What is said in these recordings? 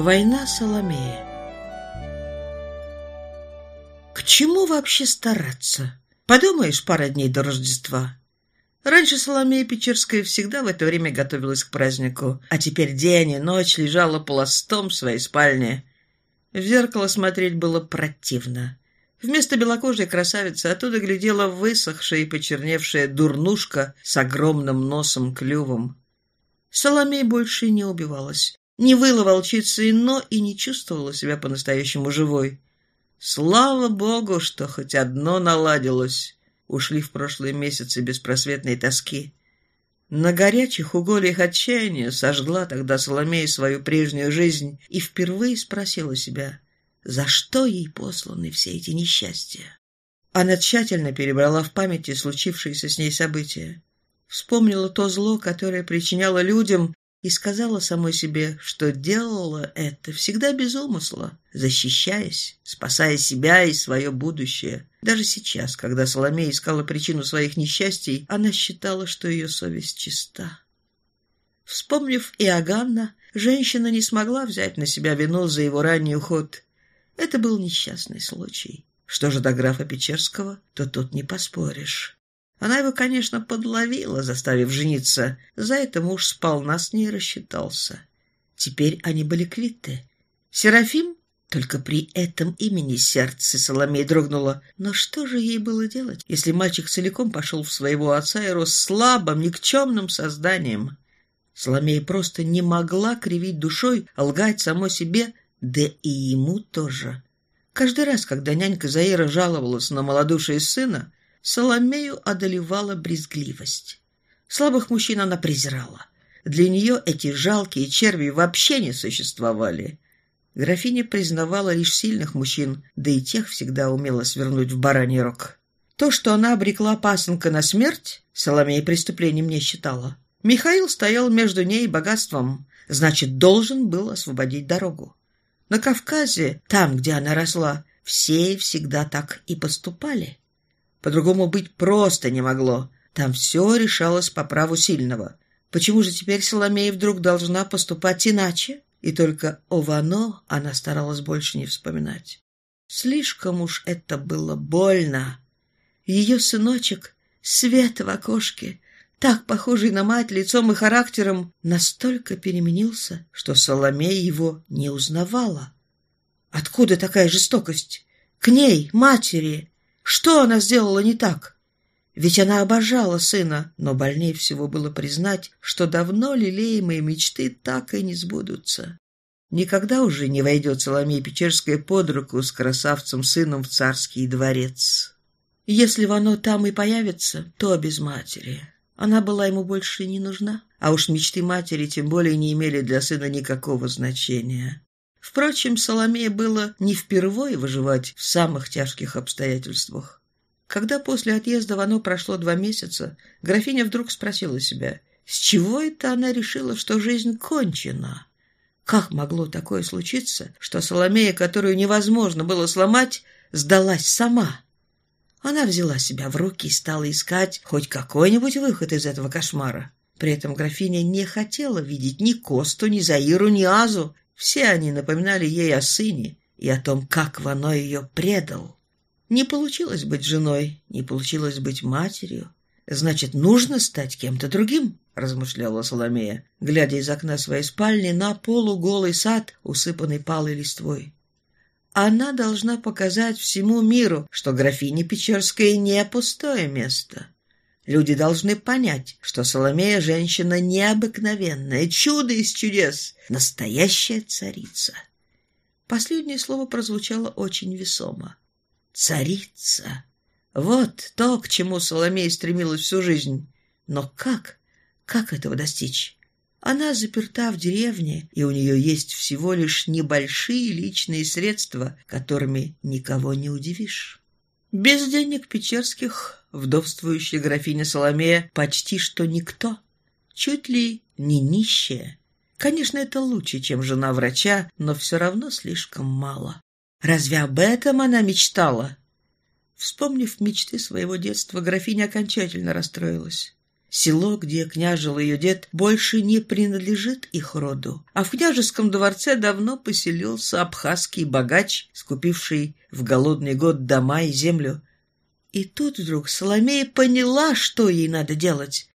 Война Соломея К чему вообще стараться? Подумаешь, пара дней до Рождества. Раньше Соломея Печерская всегда в это время готовилась к празднику, а теперь день и ночь лежала пластом в своей спальне. В зеркало смотреть было противно. Вместо белокожей красавицы оттуда глядела высохшая и почерневшая дурнушка с огромным носом-клювом. Соломей больше не убивалась, не выла волчицей, но и не чувствовала себя по-настоящему живой. Слава богу, что хоть одно наладилось. Ушли в прошлые месяцы беспросветной тоски. На горячих угольях отчаяния сожгла тогда Соломея свою прежнюю жизнь и впервые спросила себя, за что ей посланы все эти несчастья. Она тщательно перебрала в памяти случившиеся с ней события вспомнила то зло, которое причиняло людям, и сказала самой себе, что делала это всегда без умысла, защищаясь, спасая себя и свое будущее. Даже сейчас, когда Соломея искала причину своих несчастий, она считала, что ее совесть чиста. Вспомнив Иоганна, женщина не смогла взять на себя вину за его ранний уход. Это был несчастный случай. Что же до графа Печерского, то тут не поспоришь. Она его, конечно, подловила, заставив жениться. За это муж сполна с ней рассчитался. Теперь они были квиты. Серафим только при этом имени сердце Соломей дрогнуло. Но что же ей было делать, если мальчик целиком пошел в своего отца и рос слабым, никчемным созданием? Соломея просто не могла кривить душой, лгать самой себе, да и ему тоже. Каждый раз, когда нянька Заира жаловалась на малодушие сына, Соломею одолевала брезгливость. Слабых мужчин она презирала. Для нее эти жалкие черви вообще не существовали. Графиня признавала лишь сильных мужчин, да и тех всегда умела свернуть в бараний рог. То, что она обрекла пасынка на смерть, Соломея преступлением не считала. Михаил стоял между ней и богатством, значит, должен был освободить дорогу. На Кавказе, там, где она росла, все всегда так и поступали. По-другому быть просто не могло. Там все решалось по праву сильного. Почему же теперь Соломея вдруг должна поступать иначе? И только о Вано она старалась больше не вспоминать. Слишком уж это было больно. Ее сыночек, свет в окошке, так похожий на мать лицом и характером, настолько переменился, что Соломея его не узнавала. Откуда такая жестокость? К ней, матери, что она сделала не так? Ведь она обожала сына, но больнее всего было признать, что давно лелеемые мечты так и не сбудутся. Никогда уже не войдет Соломея Печерская под руку с красавцем-сыном в царский дворец. Если оно там и появится, то без матери. Она была ему больше не нужна, а уж мечты матери тем более не имели для сына никакого значения. Впрочем, Соломея было не впервые выживать в самых тяжких обстоятельствах. Когда после отъезда Вано прошло два месяца, графиня вдруг спросила себя, с чего это она решила, что жизнь кончена? Как могло такое случиться, что Соломея, которую невозможно было сломать, сдалась сама? Она взяла себя в руки и стала искать хоть какой-нибудь выход из этого кошмара. При этом графиня не хотела видеть ни Косту, ни Заиру, ни Азу, все они напоминали ей о сыне и о том, как Вано ее предал. Не получилось быть женой, не получилось быть матерью. Значит, нужно стать кем-то другим, размышляла Соломея, глядя из окна своей спальни на полуголый сад, усыпанный палой листвой. Она должна показать всему миру, что графиня Печерская не пустое место. Люди должны понять, что Соломея – женщина необыкновенная, чудо из чудес, настоящая царица. Последнее слово прозвучало очень весомо. Царица. Вот то, к чему Соломея стремилась всю жизнь. Но как? Как этого достичь? Она заперта в деревне, и у нее есть всего лишь небольшие личные средства, которыми никого не удивишь. Без денег Печерских вдовствующая графиня Соломея почти что никто, чуть ли не нищая. Конечно, это лучше, чем жена врача, но все равно слишком мало. Разве об этом она мечтала? Вспомнив мечты своего детства, графиня окончательно расстроилась. Село, где княжил ее дед, больше не принадлежит их роду, а в княжеском дворце давно поселился абхазский богач, скупивший в голодный год дома и землю. И тут вдруг Соломея поняла, что ей надо делать.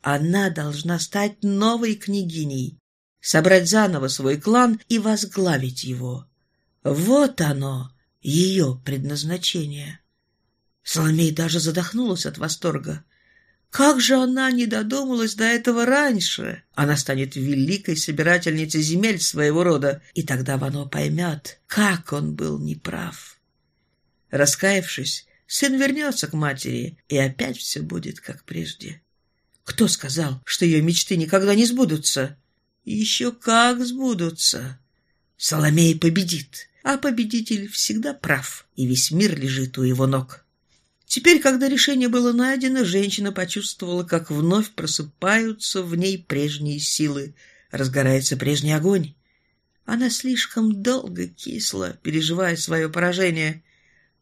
Она должна стать новой княгиней, собрать заново свой клан и возглавить его. Вот оно, ее предназначение. Соломея даже задохнулась от восторга. Как же она не додумалась до этого раньше? Она станет великой собирательницей земель своего рода, и тогда Вано поймет, как он был неправ. Раскаявшись, сын вернется к матери, и опять все будет как прежде. Кто сказал, что ее мечты никогда не сбудутся? Еще как сбудутся. Соломея победит, а победитель всегда прав, и весь мир лежит у его ног. Теперь, когда решение было найдено, женщина почувствовала, как вновь просыпаются в ней прежние силы, разгорается прежний огонь. Она слишком долго кисла, переживая свое поражение.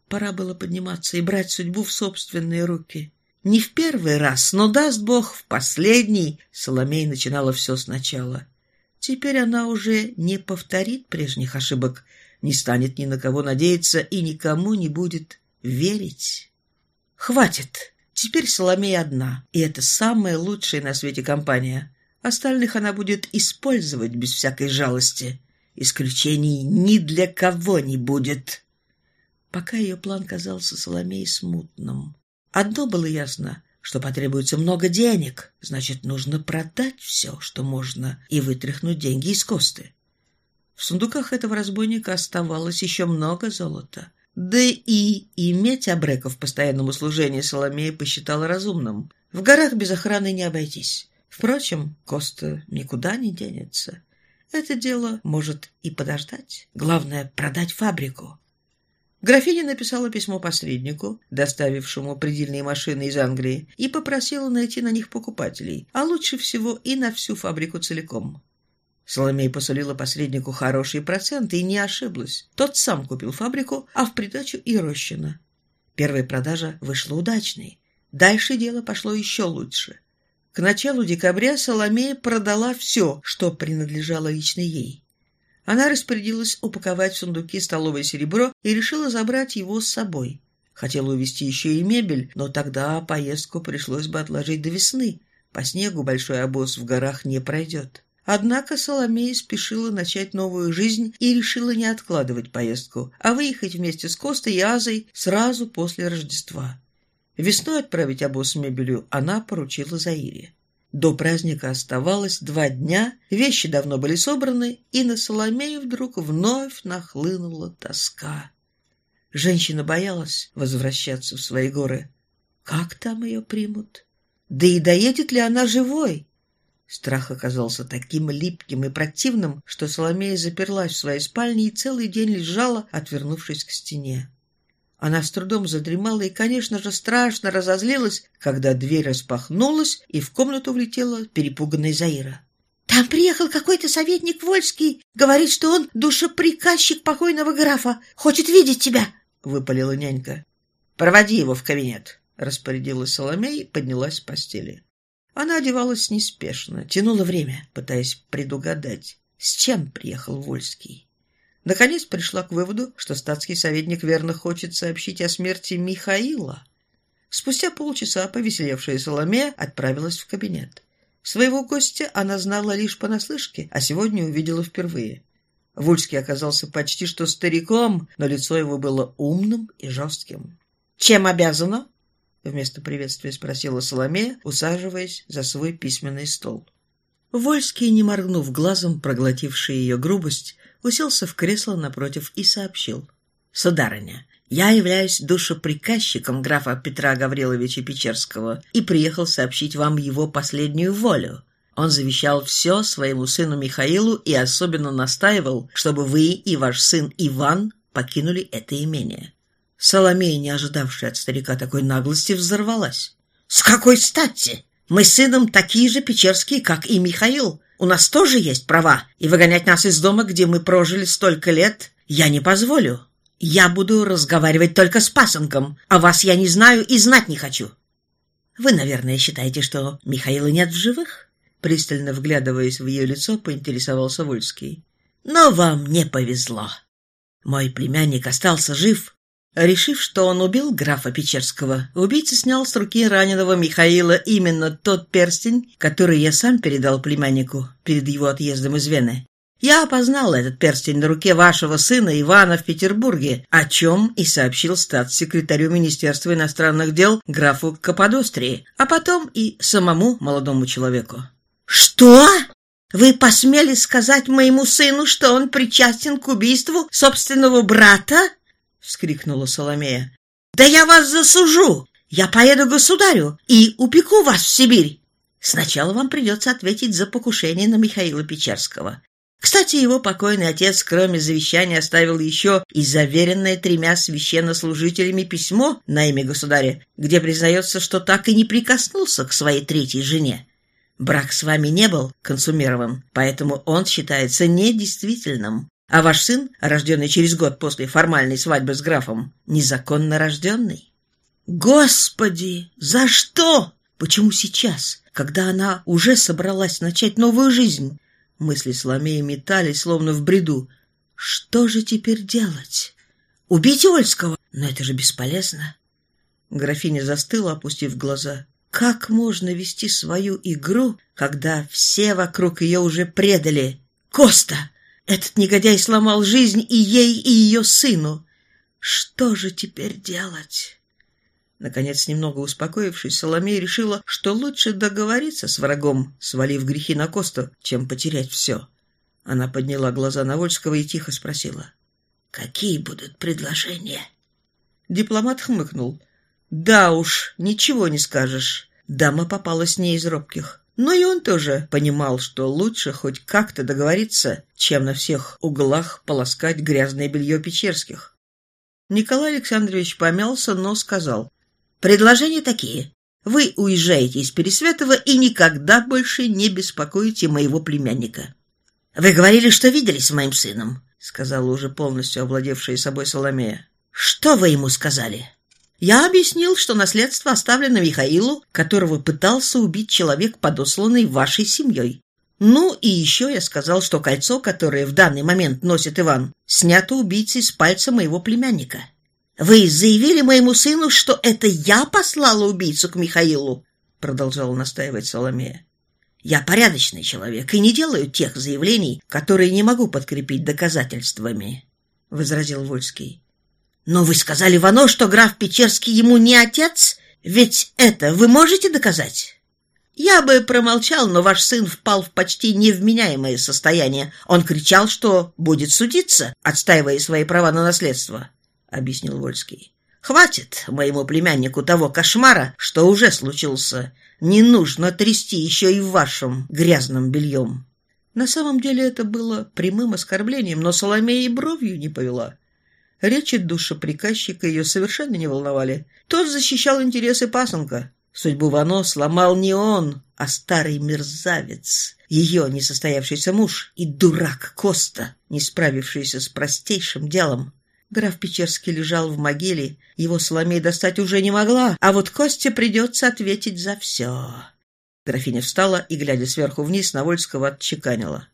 Пора было подниматься и брать судьбу в собственные руки. Не в первый раз, но, даст Бог, в последний Соломей начинала все сначала. Теперь она уже не повторит прежних ошибок, не станет ни на кого надеяться и никому не будет верить. Хватит. Теперь Соломея одна, и это самая лучшая на свете компания. Остальных она будет использовать без всякой жалости. Исключений ни для кого не будет. Пока ее план казался Соломее смутным. Одно было ясно, что потребуется много денег, значит, нужно продать все, что можно, и вытряхнуть деньги из косты. В сундуках этого разбойника оставалось еще много золота. Да и иметь Абрека в постоянном услужении Соломея посчитала разумным. В горах без охраны не обойтись. Впрочем, Коста никуда не денется. Это дело может и подождать. Главное — продать фабрику. Графиня написала письмо посреднику, доставившему предельные машины из Англии, и попросила найти на них покупателей, а лучше всего и на всю фабрику целиком. Соломей посулила посреднику хорошие проценты и не ошиблась. Тот сам купил фабрику, а в придачу и Рощина. Первая продажа вышла удачной. Дальше дело пошло еще лучше. К началу декабря Соломея продала все, что принадлежало лично ей. Она распорядилась упаковать в сундуки столовое серебро и решила забрать его с собой. Хотела увезти еще и мебель, но тогда поездку пришлось бы отложить до весны. По снегу большой обоз в горах не пройдет. Однако Соломея спешила начать новую жизнь и решила не откладывать поездку, а выехать вместе с Костой и Азой сразу после Рождества. Весной отправить обоз с мебелью она поручила Заире. До праздника оставалось два дня, вещи давно были собраны, и на Соломею вдруг вновь нахлынула тоска. Женщина боялась возвращаться в свои горы. Как там ее примут? Да и доедет ли она живой? Страх оказался таким липким и противным, что Соломея заперлась в своей спальне и целый день лежала, отвернувшись к стене. Она с трудом задремала и, конечно же, страшно разозлилась, когда дверь распахнулась, и в комнату влетела перепуганная Заира. «Там приехал какой-то советник Вольский. Говорит, что он душеприказчик покойного графа. Хочет видеть тебя!» — выпалила нянька. «Проводи его в кабинет», — распорядилась Соломея и поднялась с постели. Она одевалась неспешно, тянула время, пытаясь предугадать, с чем приехал Вольский. Наконец пришла к выводу, что статский советник верно хочет сообщить о смерти Михаила. Спустя полчаса повеселевшая Соломея отправилась в кабинет. Своего гостя она знала лишь понаслышке, а сегодня увидела впервые. Вульский оказался почти что стариком, но лицо его было умным и жестким. «Чем обязана?» Вместо приветствия спросила Соломея, усаживаясь за свой письменный стол. Вольский, не моргнув глазом, проглотивший ее грубость, уселся в кресло напротив и сообщил. «Сударыня, я являюсь душеприказчиком графа Петра Гавриловича Печерского и приехал сообщить вам его последнюю волю. Он завещал все своему сыну Михаилу и особенно настаивал, чтобы вы и ваш сын Иван покинули это имение. Соломея, не ожидавшая от старика такой наглости, взорвалась. «С какой стати? Мы с сыном такие же печерские, как и Михаил. У нас тоже есть права, и выгонять нас из дома, где мы прожили столько лет, я не позволю. Я буду разговаривать только с пасынком, а вас я не знаю и знать не хочу». Вы, наверное, считаете, что Михаила нет в живых?» Пристально вглядываясь в ее лицо, поинтересовался Вольский. «Но вам не повезло. Мой племянник остался жив. Решив, что он убил графа Печерского, убийца снял с руки раненого Михаила именно тот перстень, который я сам передал племяннику перед его отъездом из Вены. Я опознал этот перстень на руке вашего сына Ивана в Петербурге, о чем и сообщил статс-секретарю Министерства иностранных дел графу Каподострии, а потом и самому молодому человеку. «Что? Вы посмели сказать моему сыну, что он причастен к убийству собственного брата?» — вскрикнула Соломея. «Да я вас засужу! Я поеду к государю и упеку вас в Сибирь!» Сначала вам придется ответить за покушение на Михаила Печерского. Кстати, его покойный отец, кроме завещания, оставил еще и заверенное тремя священнослужителями письмо на имя государя, где признается, что так и не прикоснулся к своей третьей жене. Брак с вами не был консумирован, поэтому он считается недействительным. А ваш сын, рожденный через год после формальной свадьбы с графом, незаконно рожденный. Господи, за что? Почему сейчас, когда она уже собралась начать новую жизнь? Мысли Соломеи метались, словно в бреду. Что же теперь делать? Убить Ольского? Но это же бесполезно. Графиня застыла, опустив глаза. Как можно вести свою игру, когда все вокруг ее уже предали? Коста! Этот негодяй сломал жизнь и ей, и ее сыну. Что же теперь делать? Наконец, немного успокоившись, Соломея решила, что лучше договориться с врагом, свалив грехи на Косту, чем потерять все. Она подняла глаза на Вольского и тихо спросила. «Какие будут предложения?» Дипломат хмыкнул. «Да уж, ничего не скажешь. Дама попалась не из робких». Но и он тоже понимал, что лучше хоть как-то договориться, чем на всех углах полоскать грязное белье Печерских. Николай Александрович помялся, но сказал, Предложения такие. Вы уезжаете из Пересветова и никогда больше не беспокоите моего племянника. Вы говорили, что виделись с моим сыном, сказала уже полностью овладевшая собой Соломея. Что вы ему сказали? Я объяснил, что наследство оставлено Михаилу, которого пытался убить человек, подосланный вашей семьей. Ну и еще я сказал, что кольцо, которое в данный момент носит Иван, снято убийцей с пальца моего племянника. «Вы заявили моему сыну, что это я послала убийцу к Михаилу?» Продолжала настаивать Соломея. «Я порядочный человек и не делаю тех заявлений, которые не могу подкрепить доказательствами», — возразил Вольский. «Но вы сказали Вано, что граф Печерский ему не отец? Ведь это вы можете доказать?» «Я бы промолчал, но ваш сын впал в почти невменяемое состояние. Он кричал, что будет судиться, отстаивая свои права на наследство объяснил Вольский. «Хватит моему племяннику того кошмара, что уже случился. Не нужно трясти еще и вашим грязным бельем». На самом деле это было прямым оскорблением, но Соломея и бровью не повела. Речи душеприказчика ее совершенно не волновали. Тот защищал интересы пасынка. Судьбу Вано сломал не он, а старый мерзавец, ее несостоявшийся муж и дурак Коста, не справившийся с простейшим делом. Граф Печерский лежал в могиле, его Соломей достать уже не могла, а вот Косте придется ответить за все. Графиня встала и, глядя сверху вниз, на Вольского отчеканила.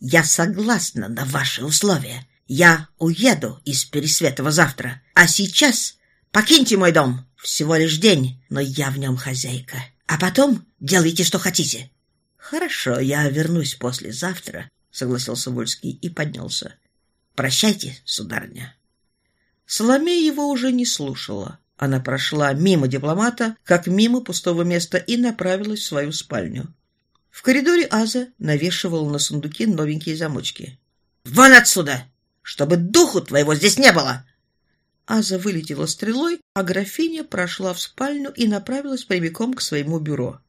«Я согласна на ваши условия. Я уеду из Пересветова завтра. А сейчас покиньте мой дом. Всего лишь день, но я в нем хозяйка. А потом делайте, что хотите». «Хорошо, я вернусь послезавтра», — согласился Вольский и поднялся. «Прощайте, сударыня». Соломея его уже не слушала. Она прошла мимо дипломата, как мимо пустого места, и направилась в свою спальню. В коридоре Аза навешивал на сундуки новенькие замочки. «Вон отсюда! Чтобы духу твоего здесь не было!» Аза вылетела стрелой, а графиня прошла в спальню и направилась прямиком к своему бюро.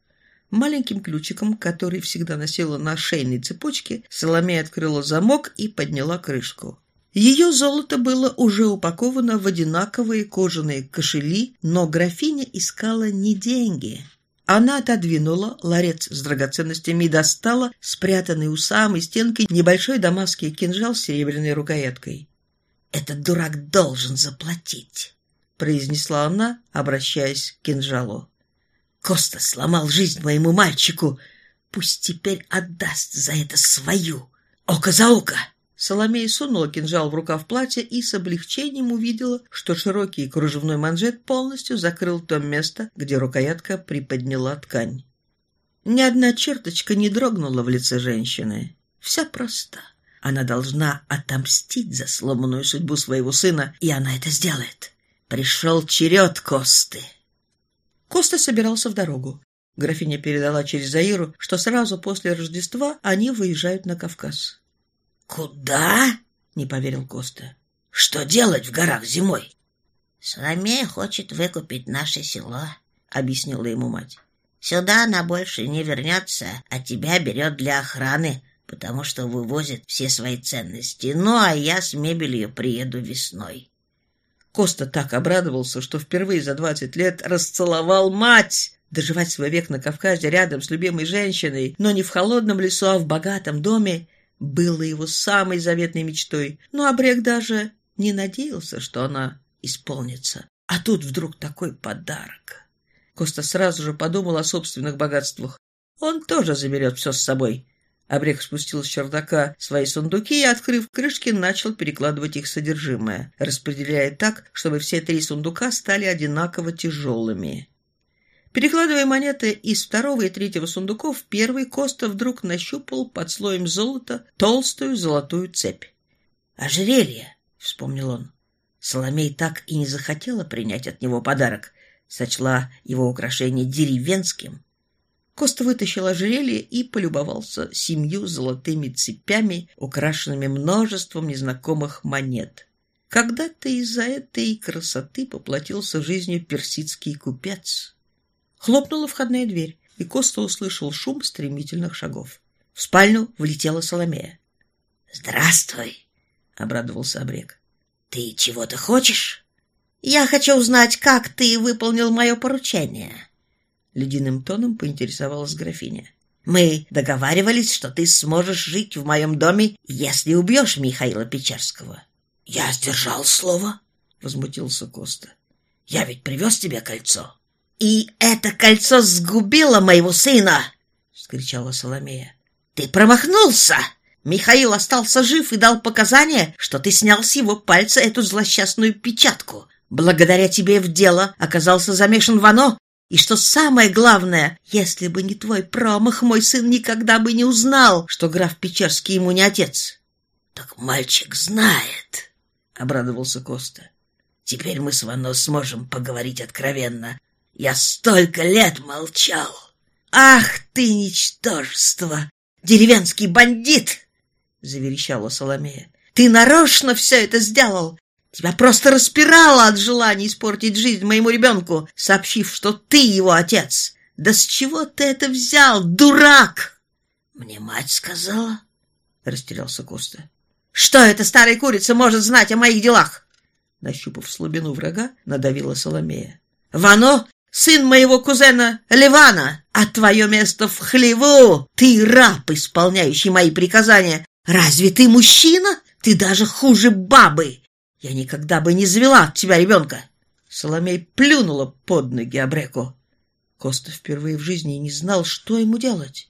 Маленьким ключиком, который всегда носила на шейной цепочке, Соломея открыла замок и подняла крышку. Ее золото было уже упаковано в одинаковые кожаные кошели, но графиня искала не деньги. Она отодвинула ларец с драгоценностями и достала спрятанный у самой стенки небольшой дамасский кинжал с серебряной рукояткой. «Этот дурак должен заплатить», — произнесла она, обращаясь к кинжалу. Коста сломал жизнь моему мальчику. Пусть теперь отдаст за это свою. Око за око!» Соломея сунула кинжал в рукав платья и с облегчением увидела, что широкий кружевной манжет полностью закрыл то место, где рукоятка приподняла ткань. Ни одна черточка не дрогнула в лице женщины. Вся проста. Она должна отомстить за сломанную судьбу своего сына, и она это сделает. Пришел черед Косты. Коста собирался в дорогу. Графиня передала через Заиру, что сразу после Рождества они выезжают на Кавказ. «Куда?» — не поверил Коста. «Что делать в горах зимой?» «Соломея хочет выкупить наше село», — объяснила ему мать. «Сюда она больше не вернется, а тебя берет для охраны, потому что вывозит все свои ценности. Ну, а я с мебелью приеду весной». Коста так обрадовался, что впервые за двадцать лет расцеловал мать. Доживать свой век на Кавказе рядом с любимой женщиной, но не в холодном лесу, а в богатом доме, было его самой заветной мечтой. Но Обрек даже не надеялся, что она исполнится. А тут вдруг такой подарок. Коста сразу же подумал о собственных богатствах. Он тоже заберет все с собой. Обрек спустил с чердака свои сундуки и, открыв крышки, начал перекладывать их содержимое, распределяя так, чтобы все три сундука стали одинаково тяжелыми. Перекладывая монеты из второго и третьего сундуков, первый Коста вдруг нащупал под слоем золота толстую золотую цепь. «Ожерелье!» — вспомнил он. Соломей так и не захотела принять от него подарок, сочла его украшение деревенским. Коста вытащил ожерелье и полюбовался семью золотыми цепями, украшенными множеством незнакомых монет. Когда-то из-за этой красоты поплатился жизнью персидский купец. Хлопнула входная дверь, и Коста услышал шум стремительных шагов. В спальню влетела Соломея. «Здравствуй!» — обрадовался Обрек. «Ты чего-то хочешь?» «Я хочу узнать, как ты выполнил мое поручение», — ледяным тоном поинтересовалась графиня. «Мы договаривались, что ты сможешь жить в моем доме, если убьешь Михаила Печерского». «Я сдержал слово», — возмутился Коста. «Я ведь привез тебе кольцо». «И это кольцо сгубило моего сына!» — вскричала Соломея. «Ты промахнулся! Михаил остался жив и дал показания, что ты снял с его пальца эту злосчастную печатку. Благодаря тебе в дело оказался замешан Вано, и что самое главное, если бы не твой промах, мой сын никогда бы не узнал, что граф Печерский ему не отец. — Так мальчик знает, — обрадовался Коста. — Теперь мы с Вано сможем поговорить откровенно. Я столько лет молчал. — Ах ты, ничтожество! Деревенский бандит! — заверещала Соломея. — Ты нарочно все это сделал! Тебя просто распирало от желания испортить жизнь моему ребенку, сообщив, что ты его отец. Да с чего ты это взял, дурак? Мне мать сказала, растерялся Коста. Что эта старая курица может знать о моих делах? Нащупав слабину врага, надавила Соломея. Вано — сын моего кузена Ливана, а твое место в хлеву. Ты раб, исполняющий мои приказания. Разве ты мужчина? Ты даже хуже бабы. Я никогда бы не завела от тебя ребенка. Соломей плюнула под ноги Абреку. Коста впервые в жизни не знал, что ему делать.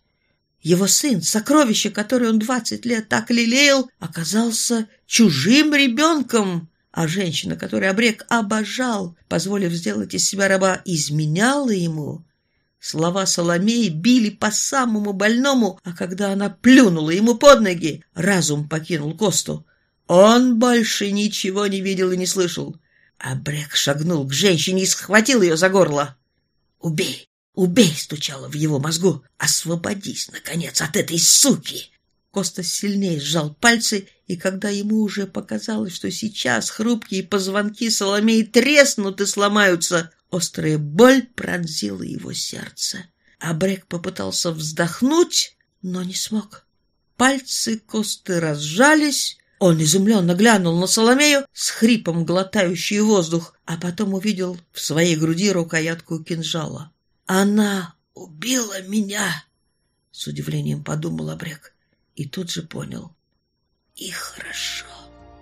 Его сын, сокровище, которое он двадцать лет так лелеял, оказался чужим ребенком, а женщина, которую Абрек обожал, позволив сделать из себя раба, изменяла ему. Слова Соломеи били по самому больному, а когда она плюнула ему под ноги, разум покинул Косту. Он больше ничего не видел и не слышал. А Брек шагнул к женщине и схватил ее за горло. «Убей! Убей!» — стучало в его мозгу. «Освободись, наконец, от этой суки!» Коста сильнее сжал пальцы, и когда ему уже показалось, что сейчас хрупкие позвонки Соломеи треснут и сломаются, острая боль пронзила его сердце. А Брек попытался вздохнуть, но не смог. Пальцы Косты разжались, он изумленно глянул на Соломею с хрипом глотающий воздух, а потом увидел в своей груди рукоятку кинжала. «Она убила меня!» — с удивлением подумал Обрек и тут же понял. «И хорошо».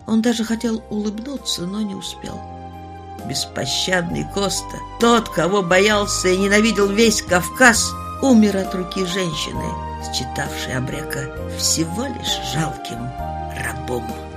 Он даже хотел улыбнуться, но не успел. Беспощадный Коста, тот, кого боялся и ненавидел весь Кавказ, умер от руки женщины, считавшей Абрека всего лишь жалким рабом.